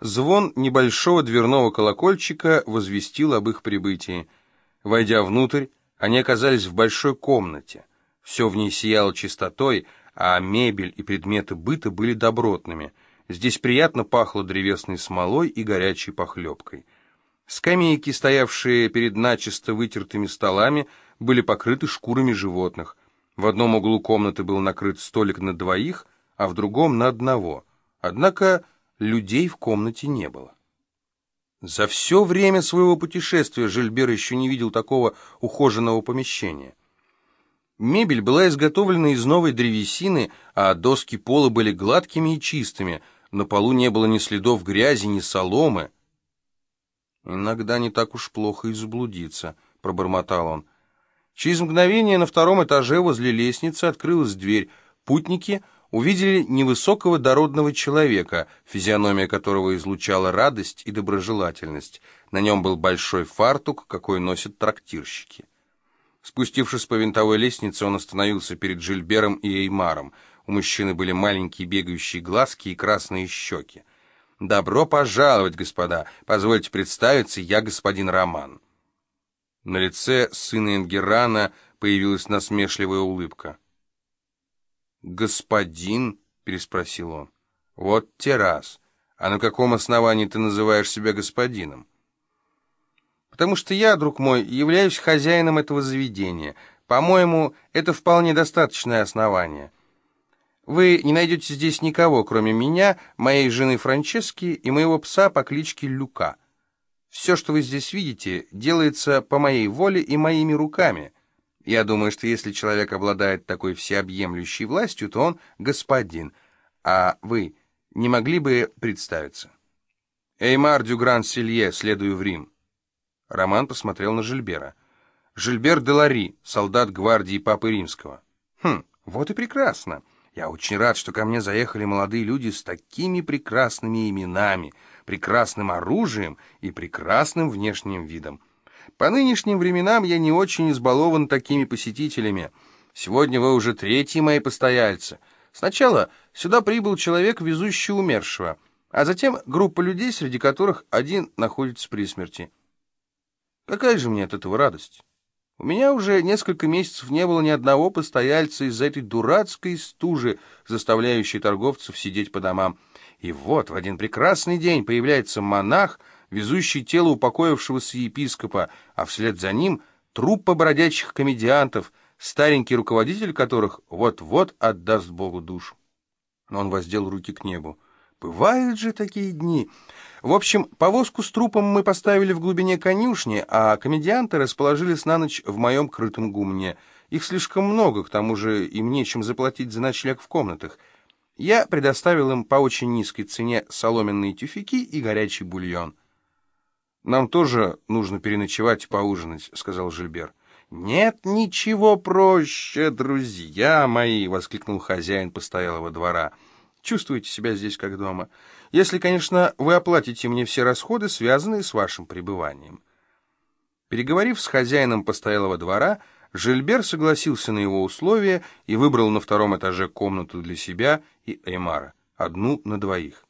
Звон небольшого дверного колокольчика возвестил об их прибытии. Войдя внутрь, они оказались в большой комнате. Все в ней сияло чистотой, а мебель и предметы быта были добротными. Здесь приятно пахло древесной смолой и горячей похлебкой. Скамейки, стоявшие перед начисто вытертыми столами, были покрыты шкурами животных. В одном углу комнаты был накрыт столик на двоих, а в другом на одного. Однако людей в комнате не было. За все время своего путешествия Жильбер еще не видел такого ухоженного помещения. Мебель была изготовлена из новой древесины, а доски пола были гладкими и чистыми, на полу не было ни следов грязи, ни соломы. «Иногда не так уж плохо и заблудиться», — пробормотал он. Через мгновение на втором этаже возле лестницы открылась дверь. Путники — увидели невысокого дородного человека, физиономия которого излучала радость и доброжелательность. На нем был большой фартук, какой носят трактирщики. Спустившись по винтовой лестнице, он остановился перед Жильбером и Эймаром. У мужчины были маленькие бегающие глазки и красные щеки. «Добро пожаловать, господа! Позвольте представиться, я господин Роман». На лице сына Энгерана появилась насмешливая улыбка. «Господин?» — переспросил он. «Вот те раз. А на каком основании ты называешь себя господином?» «Потому что я, друг мой, являюсь хозяином этого заведения. По-моему, это вполне достаточное основание. Вы не найдете здесь никого, кроме меня, моей жены Франчески и моего пса по кличке Люка. Все, что вы здесь видите, делается по моей воле и моими руками». Я думаю, что если человек обладает такой всеобъемлющей властью, то он господин. А вы не могли бы представиться? Эймар Дюгран Силье, следую в Рим. Роман посмотрел на Жильбера. Жильбер де Лари, солдат гвардии Папы Римского. Хм, вот и прекрасно. Я очень рад, что ко мне заехали молодые люди с такими прекрасными именами, прекрасным оружием и прекрасным внешним видом. По нынешним временам я не очень избалован такими посетителями. Сегодня вы уже третьи мои постояльцы. Сначала сюда прибыл человек, везущий умершего, а затем группа людей, среди которых один находится при смерти. Какая же мне от этого радость? У меня уже несколько месяцев не было ни одного постояльца из-за этой дурацкой стужи, заставляющей торговцев сидеть по домам. И вот в один прекрасный день появляется монах — везущий тело упокоившегося епископа, а вслед за ним труппа бродячих комедиантов, старенький руководитель которых вот-вот отдаст Богу душу. Он воздел руки к небу. Бывают же такие дни. В общем, повозку с трупом мы поставили в глубине конюшни, а комедианты расположились на ночь в моем крытом гумне. Их слишком много, к тому же им нечем заплатить за ночлег в комнатах. Я предоставил им по очень низкой цене соломенные тюфяки и горячий бульон. «Нам тоже нужно переночевать и поужинать», — сказал Жильбер. «Нет ничего проще, друзья мои!» — воскликнул хозяин постоялого двора. «Чувствуете себя здесь как дома? Если, конечно, вы оплатите мне все расходы, связанные с вашим пребыванием». Переговорив с хозяином постоялого двора, Жильбер согласился на его условия и выбрал на втором этаже комнату для себя и Эймара, одну на двоих.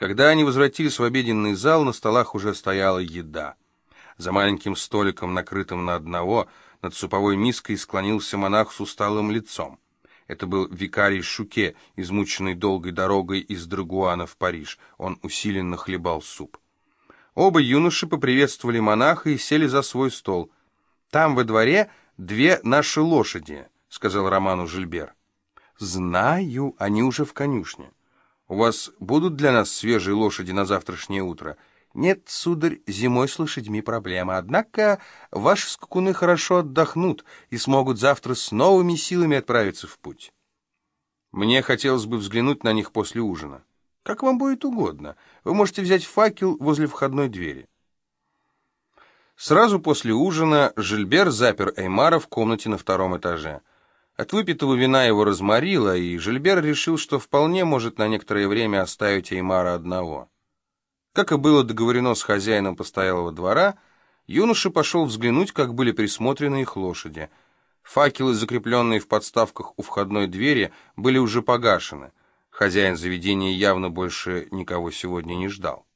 Когда они возвратились в обеденный зал, на столах уже стояла еда. За маленьким столиком, накрытым на одного, над суповой миской склонился монах с усталым лицом. Это был викарий Шуке, измученный долгой дорогой из Драгуана в Париж. Он усиленно хлебал суп. Оба юноши поприветствовали монаха и сели за свой стол. «Там во дворе две наши лошади», — сказал Роману Жильбер. «Знаю, они уже в конюшне». У вас будут для нас свежие лошади на завтрашнее утро? Нет, сударь, зимой с лошадьми проблема. Однако ваши скакуны хорошо отдохнут и смогут завтра с новыми силами отправиться в путь. Мне хотелось бы взглянуть на них после ужина. Как вам будет угодно. Вы можете взять факел возле входной двери. Сразу после ужина Жильбер запер Эймара в комнате на втором этаже. От выпитого вина его разморило, и Жильбер решил, что вполне может на некоторое время оставить Эймара одного. Как и было договорено с хозяином постоялого двора, юноша пошел взглянуть, как были присмотрены их лошади. Факелы, закрепленные в подставках у входной двери, были уже погашены. Хозяин заведения явно больше никого сегодня не ждал.